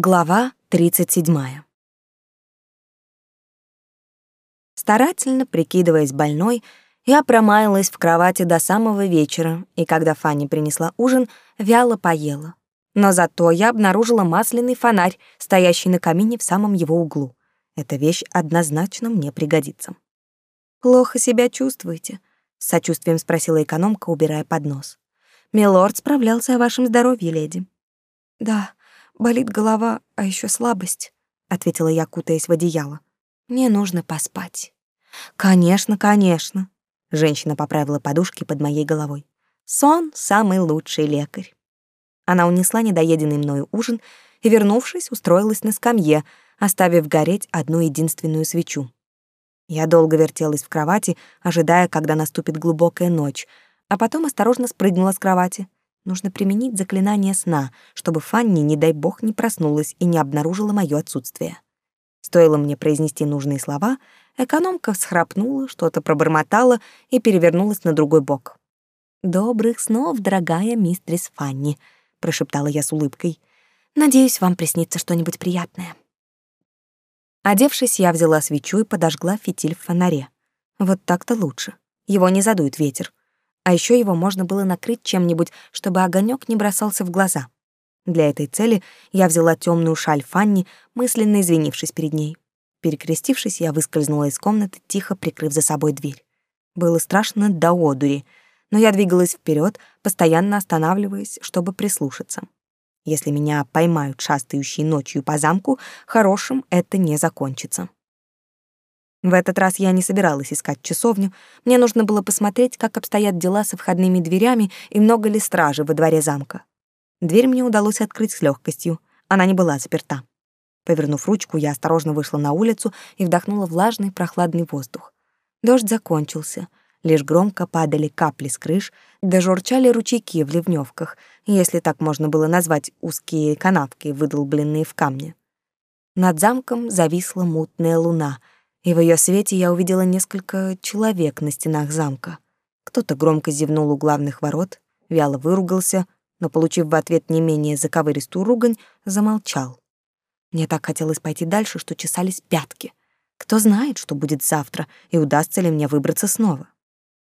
Глава 37. Старательно прикидываясь больной, я промаялась в кровати до самого вечера, и когда Фанни принесла ужин, вяло поела. Но зато я обнаружила масляный фонарь, стоящий на камине в самом его углу. Эта вещь однозначно мне пригодится. «Плохо себя чувствуете?» — с сочувствием спросила экономка, убирая поднос. «Милорд справлялся о вашем здоровье, леди». «Да», Болит голова, а еще слабость, ответила я, кутаясь в одеяло. Мне нужно поспать. Конечно, конечно. Женщина поправила подушки под моей головой. Сон самый лучший лекарь. Она унесла недоеденный мною ужин и, вернувшись, устроилась на скамье, оставив гореть одну единственную свечу. Я долго вертелась в кровати, ожидая, когда наступит глубокая ночь, а потом осторожно спрыгнула с кровати. Нужно применить заклинание сна, чтобы Фанни, не дай бог, не проснулась и не обнаружила моё отсутствие. Стоило мне произнести нужные слова, экономка всхрапнула, что-то пробормотала и перевернулась на другой бок. «Добрых снов, дорогая мистрис Фанни», — прошептала я с улыбкой. «Надеюсь, вам приснится что-нибудь приятное». Одевшись, я взяла свечу и подожгла фитиль в фонаре. Вот так-то лучше. Его не задует ветер а еще его можно было накрыть чем-нибудь, чтобы огонек не бросался в глаза. Для этой цели я взяла темную шаль Фанни, мысленно извинившись перед ней. Перекрестившись, я выскользнула из комнаты, тихо прикрыв за собой дверь. Было страшно до одури, но я двигалась вперед, постоянно останавливаясь, чтобы прислушаться. Если меня поймают шастающие ночью по замку, хорошим это не закончится. В этот раз я не собиралась искать часовню. Мне нужно было посмотреть, как обстоят дела со входными дверями и много ли стражи во дворе замка. Дверь мне удалось открыть с легкостью. Она не была заперта. Повернув ручку, я осторожно вышла на улицу и вдохнула влажный прохладный воздух. Дождь закончился. Лишь громко падали капли с крыш, да журчали ручейки в ливневках, если так можно было назвать узкие канавки, выдолбленные в камне. Над замком зависла мутная луна — и в ее свете я увидела несколько человек на стенах замка. Кто-то громко зевнул у главных ворот, вяло выругался, но, получив в ответ не менее заковыристую ругань, замолчал. Мне так хотелось пойти дальше, что чесались пятки. Кто знает, что будет завтра, и удастся ли мне выбраться снова.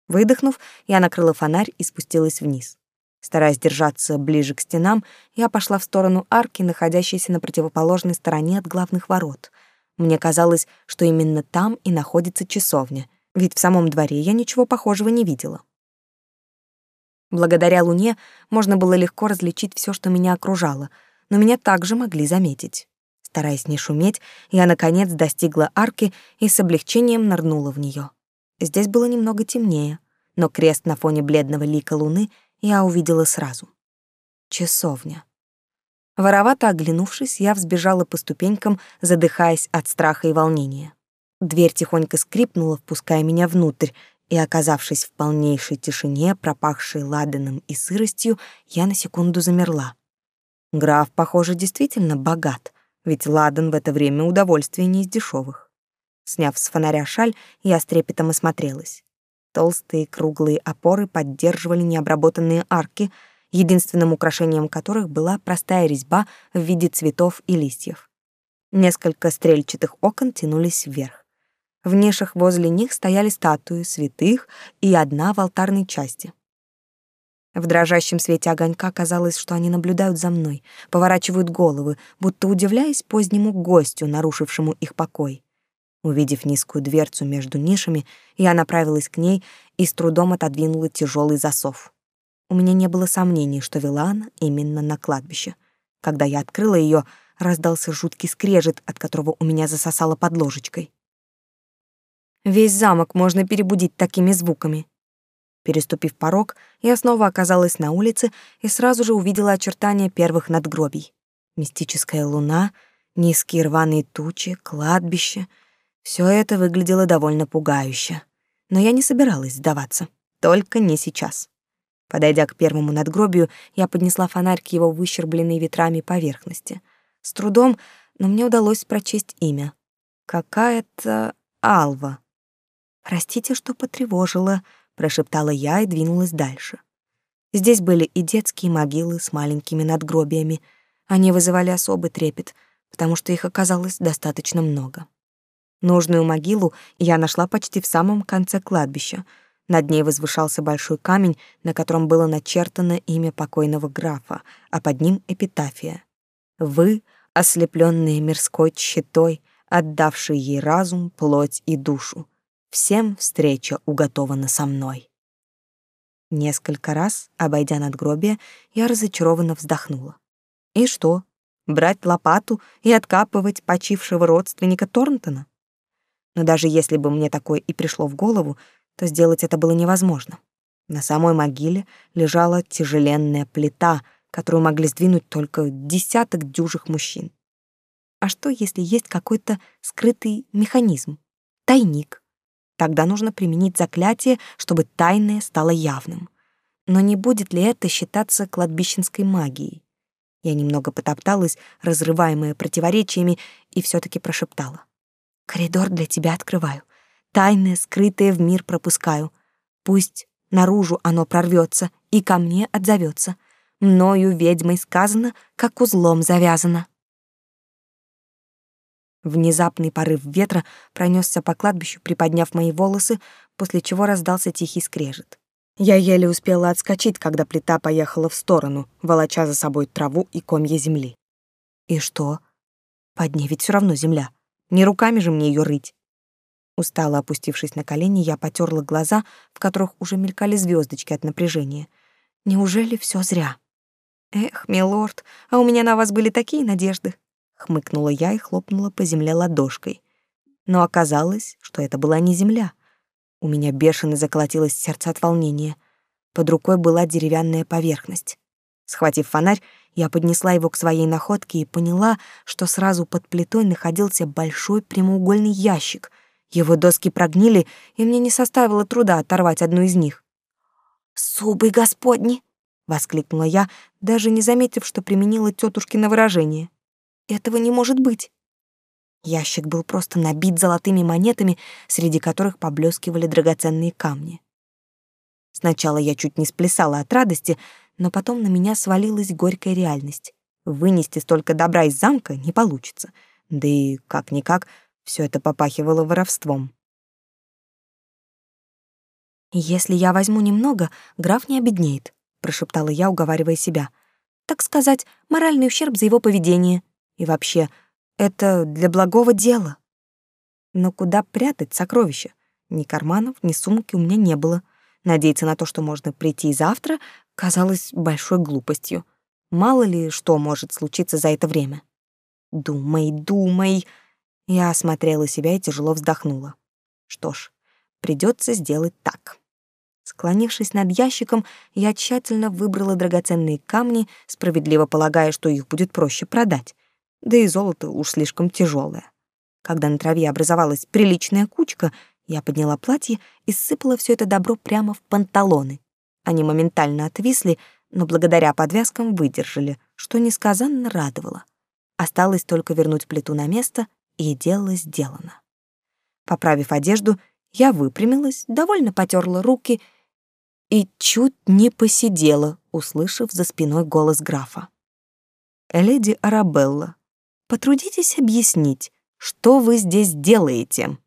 Выдохнув, я накрыла фонарь и спустилась вниз. Стараясь держаться ближе к стенам, я пошла в сторону арки, находящейся на противоположной стороне от главных ворот — мне казалось, что именно там и находится часовня, ведь в самом дворе я ничего похожего не видела. Благодаря луне можно было легко различить все, что меня окружало, но меня также могли заметить. Стараясь не шуметь, я наконец достигла арки и с облегчением нырнула в нее. Здесь было немного темнее, но крест на фоне бледного лика луны я увидела сразу. Часовня. Воровато оглянувшись, я взбежала по ступенькам, задыхаясь от страха и волнения. Дверь тихонько скрипнула, впуская меня внутрь, и, оказавшись в полнейшей тишине, пропахшей ладаном и сыростью, я на секунду замерла. Граф, похоже, действительно богат, ведь ладан в это время удовольствие не из дешевых. Сняв с фонаря шаль, я с трепетом осмотрелась. Толстые круглые опоры поддерживали необработанные арки — единственным украшением которых была простая резьба в виде цветов и листьев. Несколько стрельчатых окон тянулись вверх. В нишах возле них стояли статуи святых и одна в алтарной части. В дрожащем свете огонька казалось, что они наблюдают за мной, поворачивают головы, будто удивляясь позднему гостю, нарушившему их покой. Увидев низкую дверцу между нишами, я направилась к ней и с трудом отодвинула тяжелый засов. У меня не было сомнений, что вела она именно на кладбище. Когда я открыла ее, раздался жуткий скрежет, от которого у меня засосало под ложечкой. Весь замок можно перебудить такими звуками. Переступив порог, я снова оказалась на улице и сразу же увидела очертания первых надгробий. Мистическая луна, низкие рваные тучи, кладбище — все это выглядело довольно пугающе. Но я не собиралась сдаваться, только не сейчас. Подойдя к первому надгробию, я поднесла фонарь к его выщербленной ветрами поверхности. С трудом, но мне удалось прочесть имя. Какая-то Алва. «Простите, что потревожила», — прошептала я и двинулась дальше. Здесь были и детские могилы с маленькими надгробиями. Они вызывали особый трепет, потому что их оказалось достаточно много. Нужную могилу я нашла почти в самом конце кладбища. Над ней возвышался большой камень, на котором было начертано имя покойного графа, а под ним эпитафия. «Вы, ослепленные мирской тщетой, отдавшие ей разум, плоть и душу, всем встреча уготована со мной». Несколько раз, обойдя надгробие, я разочарованно вздохнула. И что? Брать лопату и откапывать почившего родственника Торнтона? Но даже если бы мне такое и пришло в голову, то сделать это было невозможно. На самой могиле лежала тяжеленная плита, которую могли сдвинуть только десяток дюжих мужчин. А что, если есть какой-то скрытый механизм? Тайник. Тогда нужно применить заклятие, чтобы тайное стало явным. Но не будет ли это считаться кладбищенской магией? Я немного потопталась, разрываемая противоречиями, и все таки прошептала. «Коридор для тебя открываю. Тайное, скрытое в мир пропускаю. Пусть наружу оно прорвется и ко мне отзовется. Мною ведьмой сказано, как узлом завязано». Внезапный порыв ветра пронесся по кладбищу, приподняв мои волосы, после чего раздался тихий скрежет. Я еле успела отскочить, когда плита поехала в сторону, волоча за собой траву и комья земли. И что? Под ней ведь все равно земля. Не руками же мне ее рыть. Устало опустившись на колени, я потерла глаза, в которых уже мелькали звездочки от напряжения. Неужели все зря? Эх, милорд, а у меня на вас были такие надежды, хмыкнула я и хлопнула по земле ладошкой. Но оказалось, что это была не земля — у меня бешено заколотилось сердце от волнения. Под рукой была деревянная поверхность. Схватив фонарь, я поднесла его к своей находке и поняла, что сразу под плитой находился большой прямоугольный ящик. Его доски прогнили, и мне не составило труда оторвать одну из них. «Субы господни!» — воскликнула я, даже не заметив, что применила тетушкино выражение. «Этого не может быть!» Ящик был просто набит золотыми монетами, среди которых поблескивали драгоценные камни. Сначала я чуть не сплясала от радости, но потом на меня свалилась горькая реальность. Вынести столько добра из замка не получится. Да и, как-никак, все это попахивало воровством. «Если я возьму немного, граф не обеднеет», — прошептала я, уговаривая себя. «Так сказать, моральный ущерб за его поведение. И вообще, это для благого дела. Но куда прятать сокровища? Ни карманов, ни сумки у меня не было. Надеяться на то, что можно прийти завтра, казалось большой глупостью. Мало ли что может случиться за это время. Думай, думай. Я осмотрела себя и тяжело вздохнула. Что ж, придется сделать так. Склонившись над ящиком, я тщательно выбрала драгоценные камни, справедливо полагая, что их будет проще продать да и золото уж слишком тяжелое. Когда на траве образовалась приличная кучка, я подняла платье и сыпала все это добро прямо в панталоны. Они моментально отвисли, но благодаря подвязкам выдержали, что несказанно радовало. Осталось только вернуть плиту на место, и дело сделано. Поправив одежду, я выпрямилась, довольно потерла руки и чуть не посидела, услышав за спиной голос графа. «Леди Арабелла, Потрудитесь объяснить, что вы здесь делаете?»